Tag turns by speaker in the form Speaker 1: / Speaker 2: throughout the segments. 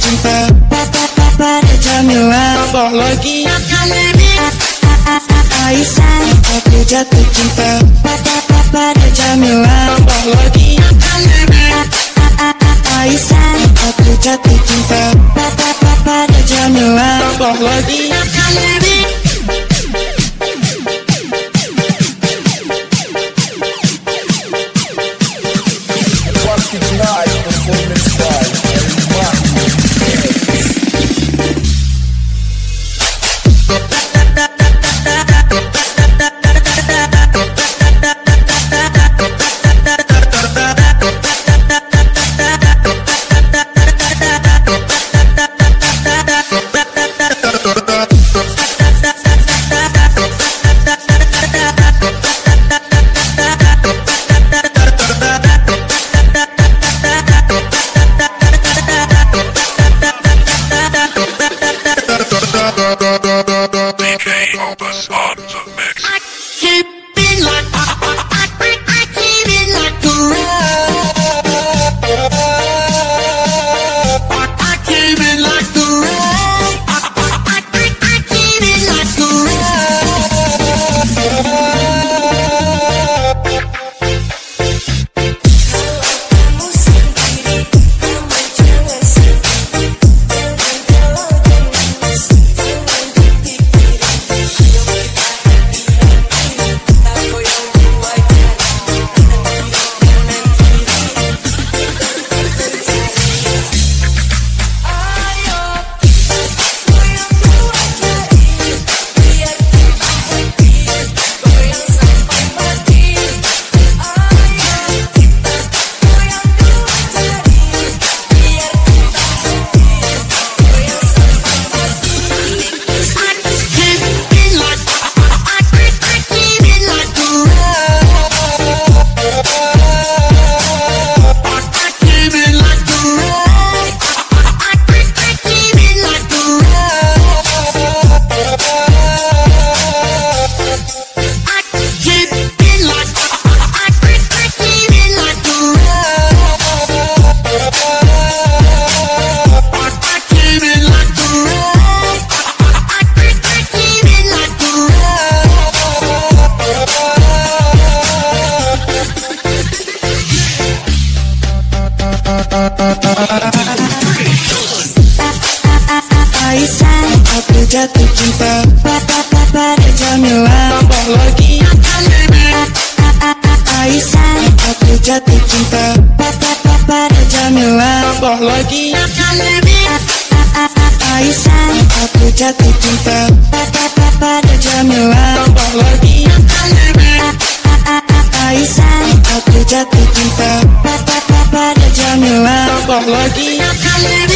Speaker 1: cinta. Pada Jamila Tambah lagi. Aisan Aku jatuh cinta. Pada Jamila. Tambah lagi. Aisan Aku jatuh cinta. Pada Jamila. Tambah lagi. I'm lucky.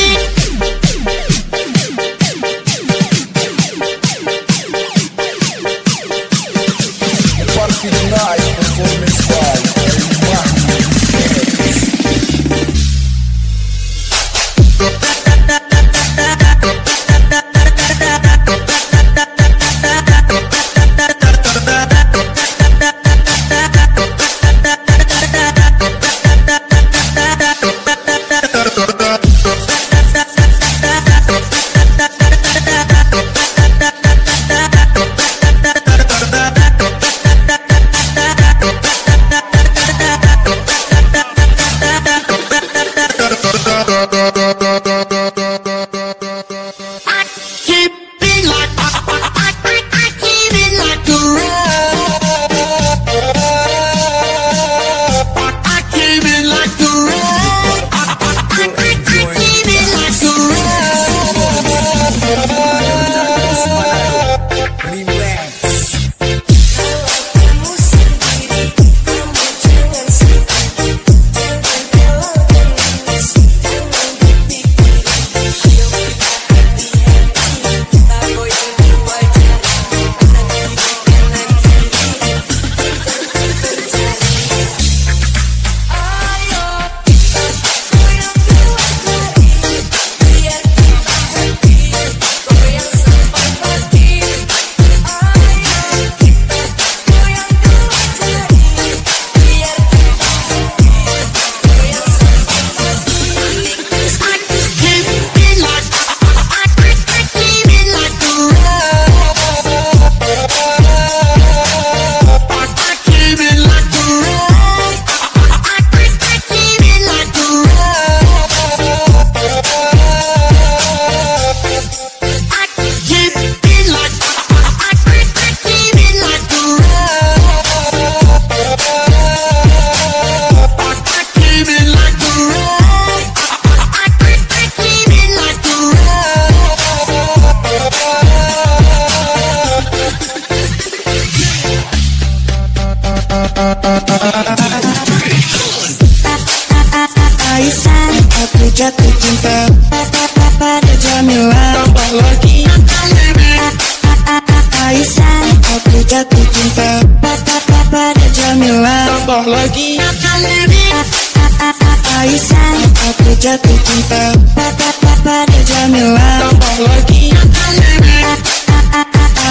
Speaker 1: Jatuh cinta. Pada Jamila tambah lagi.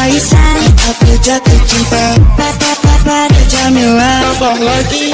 Speaker 1: Aisyah aku jatuh cinta. Pada Jamila tambah lagi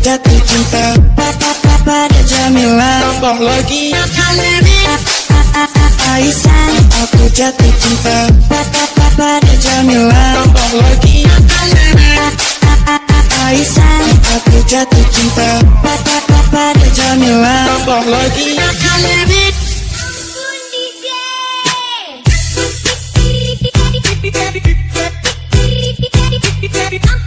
Speaker 1: jatuh cinta. Pada Jamila tambah lagi. Aisyah. Aku jatuh cinta. Pada Jamila tambah lagi. Aisyah. Aku jatuh cinta. Pada Jamila tambah lagi.
Speaker 2: Ayo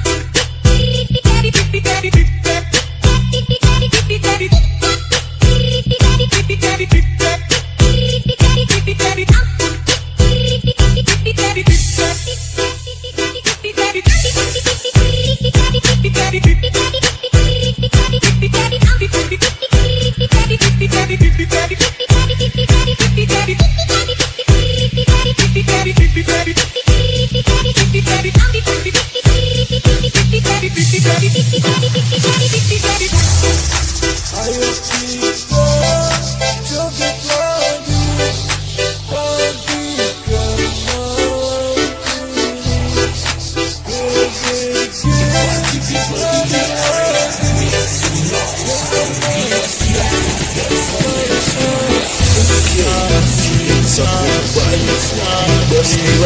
Speaker 2: Yeah.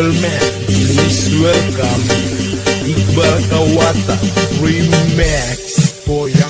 Speaker 2: Gentlemen, please welcome Iqbal Kawata Remix. Boyang orang